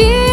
be